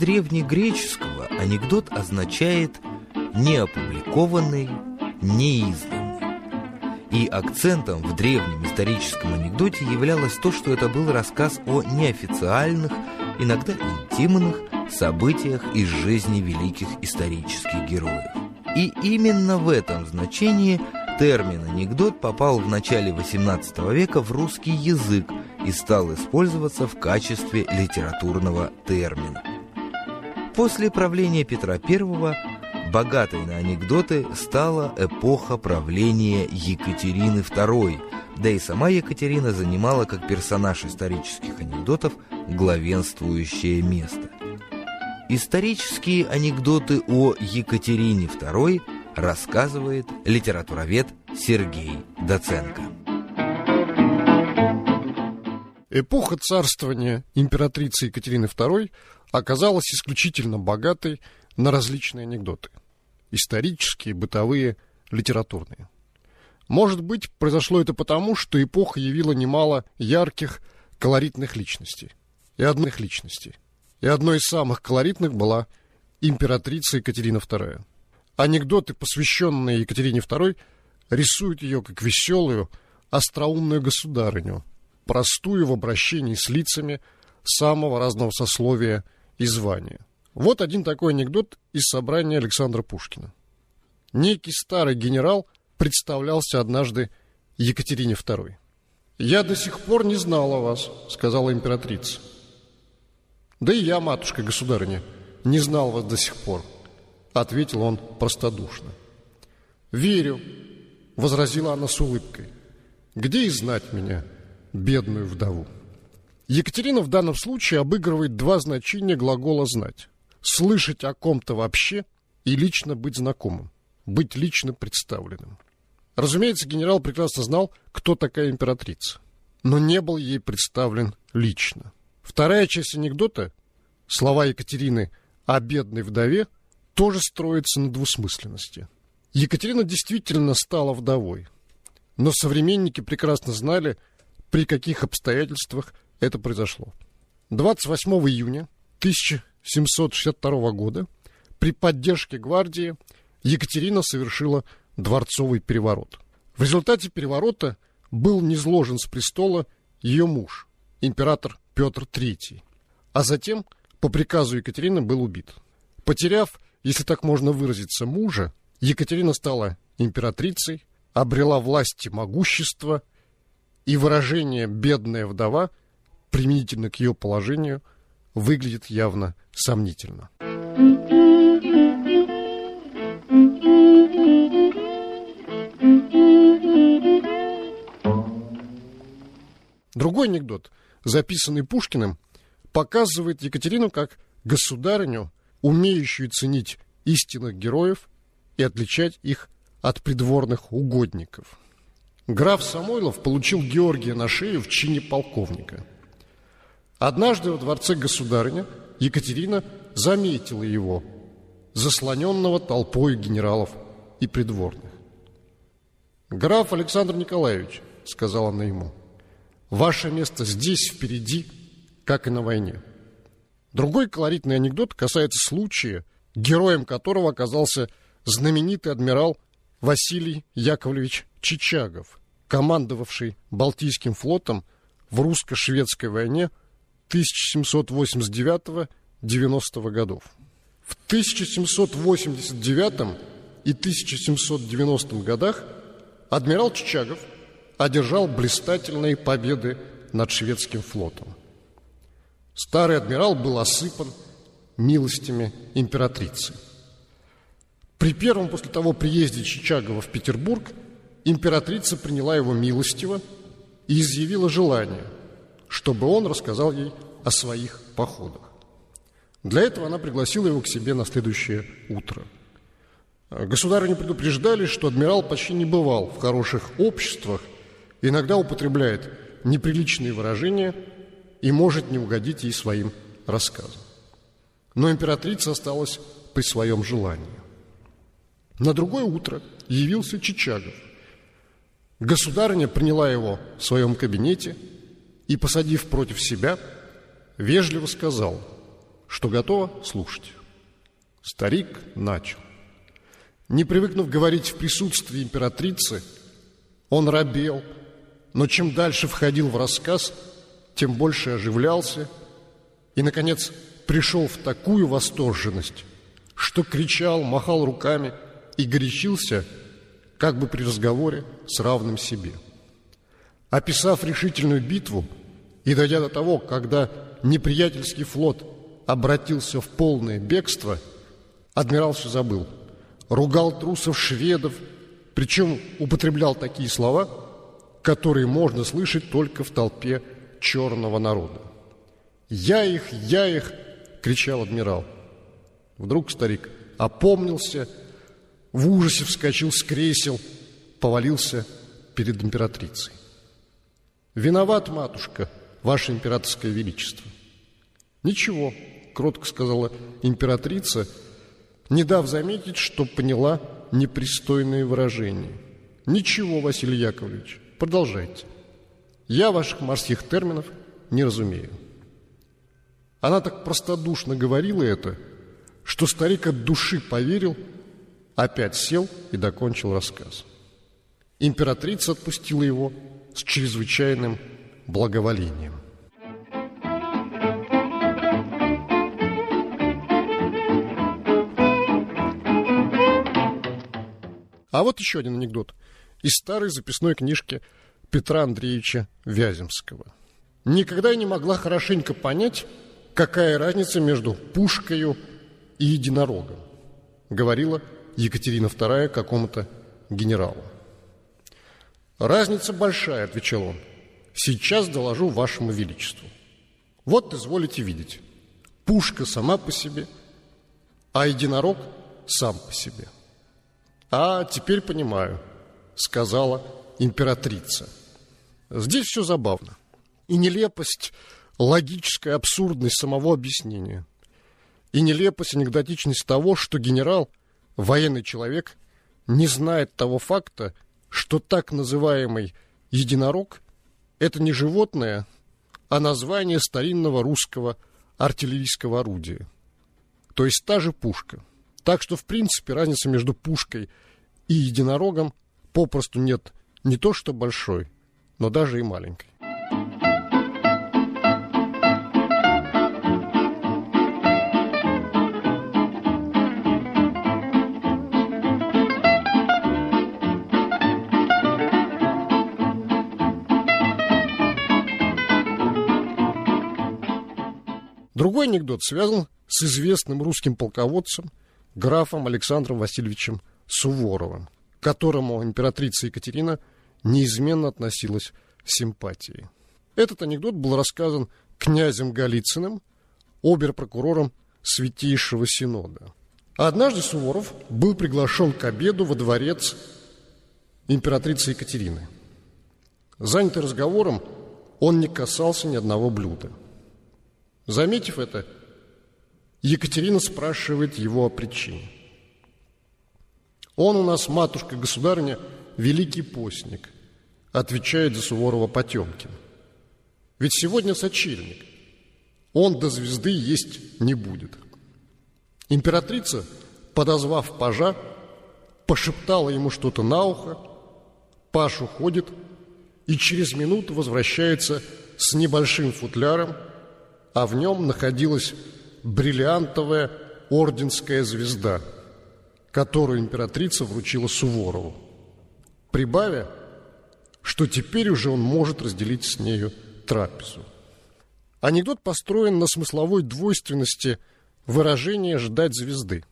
древнегреческого анекдот означает «неопубликованный, неизданный». И акцентом в древнем историческом анекдоте являлось то, что это был рассказ о неофициальных, иногда интимных событиях из жизни великих исторических героев. И именно в этом значении термин «анекдот» попал в начале XVIII века в русский язык и стал использоваться в качестве литературного термина. После правления Петра I богатой на анекдоты стала эпоха правления Екатерины II, да и сама Екатерина занимала как персонаж исторических анекдотов главенствующее место. Исторические анекдоты о Екатерине II рассказывает литературовед Сергей Доценко. Эпоха царствования императрицы Екатерины II оказалась исключительно богатой на различные анекдоты. Исторические, бытовые, литературные. Может быть, произошло это потому, что эпоха явила немало ярких, колоритных личностей. И одних личностей – и одной из самых колоритных была императрица Екатерина II. Анекдоты, посвященные Екатерине II, рисуют ее как веселую, остроумную государыню, простую в обращении с лицами самого разного сословия и звания. Вот один такой анекдот из собрания Александра Пушкина. Некий старый генерал представлялся однажды Екатерине II. «Я до сих пор не знал о вас», — сказала императрица. Да и я, матушка государыня, не знал вас до сих пор, ответил он простодушно. Верю, возразила она с улыбкой. Где и знать меня, бедную вдову? Екатерина в данном случае обыгрывает два значения глагола «знать». Слышать о ком-то вообще и лично быть знакомым, быть лично представленным. Разумеется, генерал прекрасно знал, кто такая императрица, но не был ей представлен лично. Вторая часть анекдота, слова Екатерины о бедной вдове, тоже строится на двусмысленности. Екатерина действительно стала вдовой, но современники прекрасно знали, при каких обстоятельствах это произошло. 28 июня 1762 года при поддержке гвардии Екатерина совершила дворцовый переворот. В результате переворота был низложен с престола ее муж, император Петр III. А затем, по приказу Екатерины, был убит. Потеряв, если так можно выразиться, мужа, Екатерина стала императрицей, обрела власть и могущество, и выражение «бедная вдова» применительно к ее положению выглядит явно сомнительно. Другой анекдот записанный Пушкиным, показывает Екатерину как государыню, умеющую ценить истинных героев и отличать их от придворных угодников. Граф Самойлов получил Георгия на шею в чине полковника. Однажды во дворце государыня Екатерина заметила его, заслоненного толпой генералов и придворных. «Граф Александр Николаевич», — сказала она ему, — Ваше место здесь, впереди, как и на войне. Другой колоритный анекдот касается случая, героем которого оказался знаменитый адмирал Василий Яковлевич Чичагов, командовавший Балтийским флотом в русско-шведской войне 1789-90 годов. В 1789 и 1790 годах адмирал Чичагов – одержал блистательные победы над шведским флотом. Старый адмирал был осыпан милостями императрицы. При первом после того приезде Чичагова в Петербург императрица приняла его милостиво и изъявила желание, чтобы он рассказал ей о своих походах. Для этого она пригласила его к себе на следующее утро. Государю не предупреждали, что адмирал почти не бывал в хороших обществах иногда употребляет неприличные выражения и может не угодить ей своим рассказом. Но императрица осталась при своем желании. На другое утро явился Чичагов. Государыня приняла его в своем кабинете и, посадив против себя, вежливо сказал, что готово слушать. Старик начал. Не привыкнув говорить в присутствии императрицы, он робел, но чем дальше входил в рассказ, тем больше оживлялся и, наконец, пришел в такую восторженность, что кричал, махал руками и горячился, как бы при разговоре с равным себе. Описав решительную битву и дойдя до того, когда неприятельский флот обратился в полное бегство, адмирал все забыл. Ругал трусов шведов, причем употреблял такие слова, которые можно слышать только в толпе черного народа. «Я их, я их!» — кричал адмирал. Вдруг старик опомнился, в ужасе вскочил с кресел, повалился перед императрицей. «Виноват, матушка, ваше императорское величество». «Ничего», — кротко сказала императрица, не дав заметить, что поняла непристойные выражения. «Ничего, Василий Яковлевич, продолжайте. Я ваших морских терминов не разумею». Она так простодушно говорила это, что старик от души поверил, опять сел и докончил рассказ. Императрица отпустила его с чрезвычайным благоволением. А вот еще один анекдот из старой записной книжки Петра Андреевича Вяземского. Никогда я не могла хорошенько понять, какая разница между пушкой и единорогом, говорила Екатерина II какому-то генералу. Разница большая, отвечал он. Сейчас доложу вашему величеству. Вот изволите видеть. Пушка сама по себе, а единорог сам по себе. А теперь понимаю, сказала императрица. Здесь все забавно. И нелепость логическая абсурдность самого объяснения и нелепость анекдотичность того, что генерал, военный человек, не знает того факта, что так называемый единорог – это не животное, а название старинного русского артиллерийского орудия. То есть та же пушка. Так что, в принципе, разницы между пушкой и единорогом попросту нет не то что большой, но даже и маленькой. Другой анекдот связан с известным русским полководцем графом Александром Васильевичем Суворовым, к которому императрица Екатерина неизменно относилась с симпатией. Этот анекдот был рассказан князем Голицыным, обер-прокурором Святейшего Синода. Однажды Суворов был приглашен к обеду во дворец императрицы Екатерины. Занятый разговором, он не касался ни одного блюда – Заметив это, Екатерина спрашивает его о причине. Он у нас, матушка-государыня, великий постник, отвечает за Суворова Потемкин. Ведь сегодня сочельник. Он до звезды есть не будет. Императрица, подозвав пажа, пошептала ему что-то на ухо, паш уходит и через минуту возвращается с небольшим футляром – а в нем находилась бриллиантовая орденская звезда, которую императрица вручила Суворову, прибавя, что теперь уже он может разделить с нею трапезу. Анекдот построен на смысловой двойственности выражения «ждать звезды».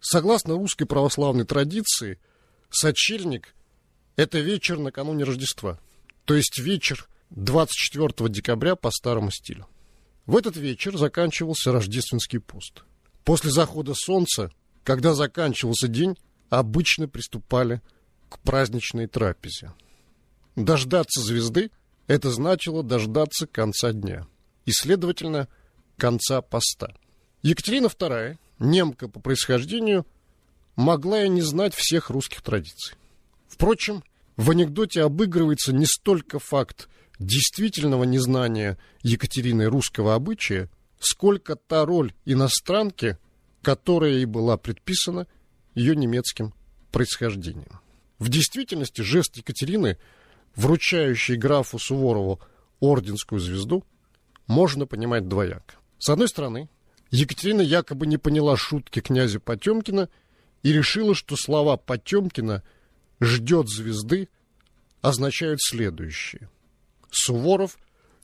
Согласно русской православной традиции, сочельник – это вечер накануне Рождества, то есть вечер 24 декабря по старому стилю. В этот вечер заканчивался рождественский пост. После захода солнца, когда заканчивался день, обычно приступали к праздничной трапезе. Дождаться звезды – это значило дождаться конца дня и, следовательно, конца поста. Екатерина II, немка по происхождению, могла и не знать всех русских традиций. Впрочем, в анекдоте обыгрывается не столько факт действительного незнания Екатерины русского обычая, сколько та роль иностранки, которая ей была предписана ее немецким происхождением. В действительности жест Екатерины, вручающий графу Суворову орденскую звезду, можно понимать двояко. С одной стороны, Екатерина якобы не поняла шутки князя Потемкина и решила, что слова Потемкина «ждет звезды» означают следующее. Суворов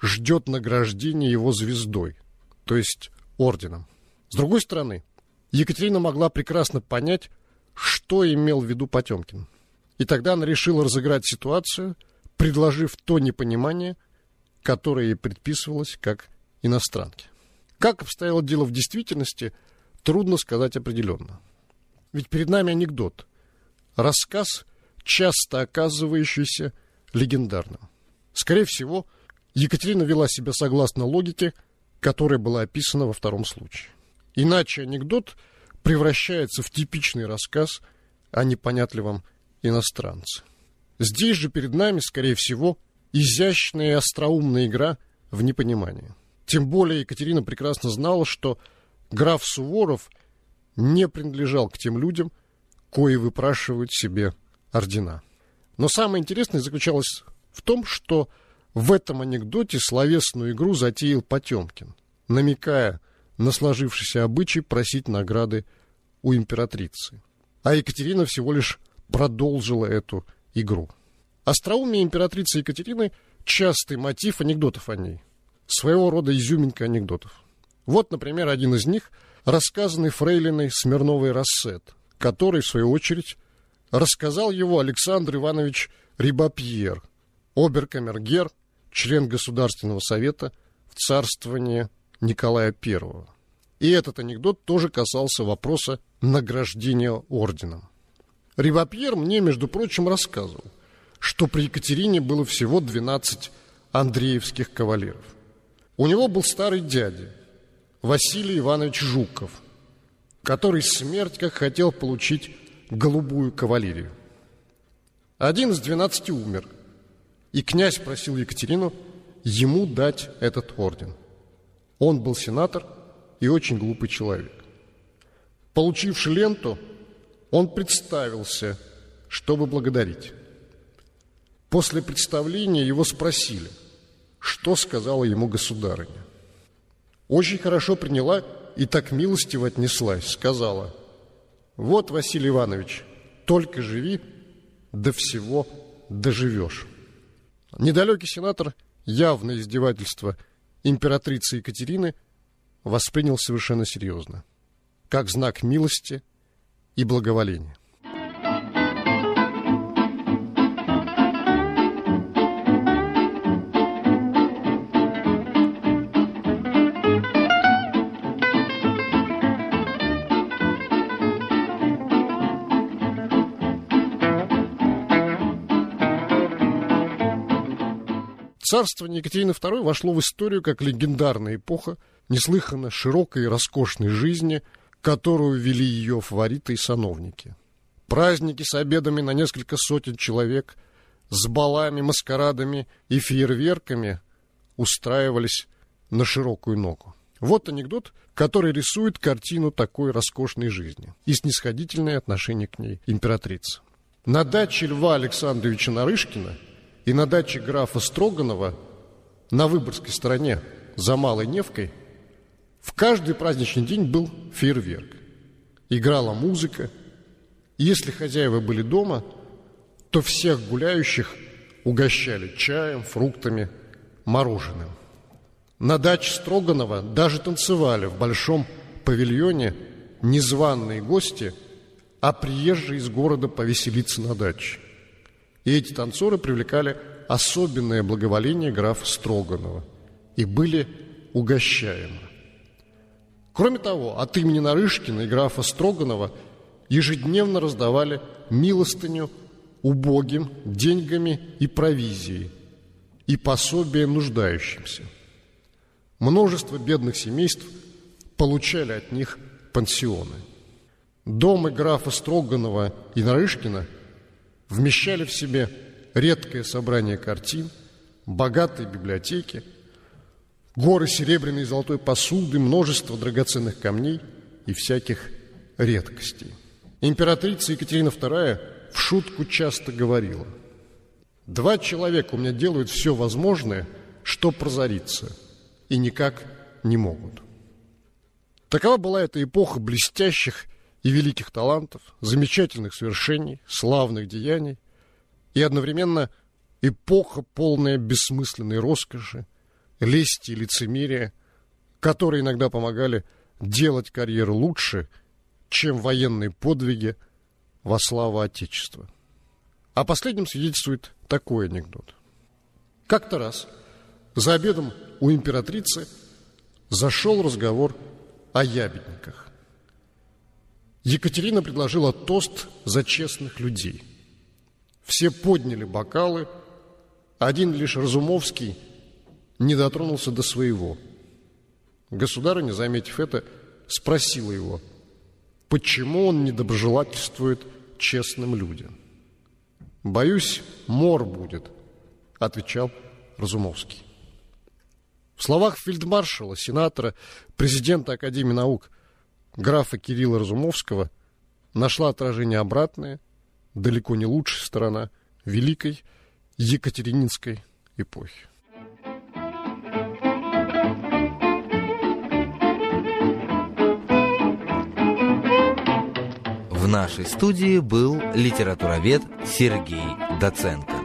ждет награждения его звездой, то есть орденом. С другой стороны, Екатерина могла прекрасно понять, что имел в виду Потемкин. И тогда она решила разыграть ситуацию, предложив то непонимание, которое ей предписывалось как иностранке. Как обстояло дело в действительности, трудно сказать определенно. Ведь перед нами анекдот. Рассказ, часто оказывающийся легендарным. Скорее всего, Екатерина вела себя согласно логике, которая была описана во втором случае. Иначе анекдот превращается в типичный рассказ о непонятливом иностранце. Здесь же перед нами, скорее всего, изящная и остроумная игра в непонимание. Тем более Екатерина прекрасно знала, что граф Суворов не принадлежал к тем людям, кои выпрашивают себе ордена. Но самое интересное заключалось в том, что в этом анекдоте словесную игру затеял Потемкин, намекая на сложившийся обычай просить награды у императрицы. А Екатерина всего лишь продолжила эту игру. Остроумие императрицы Екатерины – частый мотив анекдотов о ней. Своего рода изюминка анекдотов. Вот, например, один из них, рассказанный фрейлиной Смирновой Рассет, который, в свою очередь, рассказал его Александр Иванович Рибапьер, оберкамергер, член Государственного совета в царствовании Николая I. И этот анекдот тоже касался вопроса награждения орденом. Рибапьер мне, между прочим, рассказывал, что при Екатерине было всего 12 андреевских кавалеров. У него был старый дядя, Василий Иванович Жуков, который смерть как хотел получить голубую кавалерию. Один из двенадцати умер – и князь просил Екатерину ему дать этот орден. Он был сенатор и очень глупый человек. Получивши ленту, он представился, чтобы благодарить. После представления его спросили, что сказала ему государыня. Очень хорошо приняла и так милостиво отнеслась, сказала, «Вот, Василий Иванович, только живи, до всего доживешь». Недалекий сенатор явное издевательство императрицы Екатерины воспринял совершенно серьезно, как знак милости и благоволения. Царствование Екатерины II вошло в историю как легендарная эпоха неслыханно широкой и роскошной жизни, которую вели ее фавориты и сановники. Праздники с обедами на несколько сотен человек, с балами, маскарадами и фейерверками устраивались на широкую ногу. Вот анекдот, который рисует картину такой роскошной жизни и снисходительное отношение к ней императрицы. На даче Льва Александровича Нарышкина – и на даче графа Строганова на Выборгской стороне за Малой Невкой в каждый праздничный день был фейерверк. Играла музыка. И если хозяева были дома, то всех гуляющих угощали чаем, фруктами, мороженым. На даче Строганова даже танцевали в большом павильоне незваные гости, а приезжие из города повеселиться на даче – и эти танцоры привлекали особенное благоволение графа Строганова и были угощаемы. Кроме того, от имени Нарышкина и графа Строганова ежедневно раздавали милостыню убогим деньгами и провизией и пособие нуждающимся. Множество бедных семейств получали от них пансионы. Дома графа Строганова и Нарышкина – вмещали в себе редкое собрание картин, богатые библиотеки, Горы серебряной и золотой посуды, множество драгоценных камней и всяких редкостей. Императрица Екатерина II в шутку часто говорила, «Два человека у меня делают все возможное, что прозориться, и никак не могут». Такова была эта эпоха блестящих и великих талантов, замечательных свершений, славных деяний и одновременно эпоха, полная бессмысленной роскоши, лести и лицемерия, которые иногда помогали делать карьеру лучше, чем военные подвиги во славу Отечества. О последнем свидетельствует такой анекдот. Как-то раз за обедом у императрицы зашел разговор о ябедниках. Екатерина предложила тост за честных людей. Все подняли бокалы, один лишь Разумовский не дотронулся до своего. Государыня, заметив это, спросила его, почему он недоброжелательствует честным людям. «Боюсь, мор будет», — отвечал Разумовский. В словах фельдмаршала, сенатора, президента Академии наук графа Кирилла Разумовского нашла отражение обратное, далеко не лучшая сторона великой Екатерининской эпохи. В нашей студии был литературовед Сергей Доценко.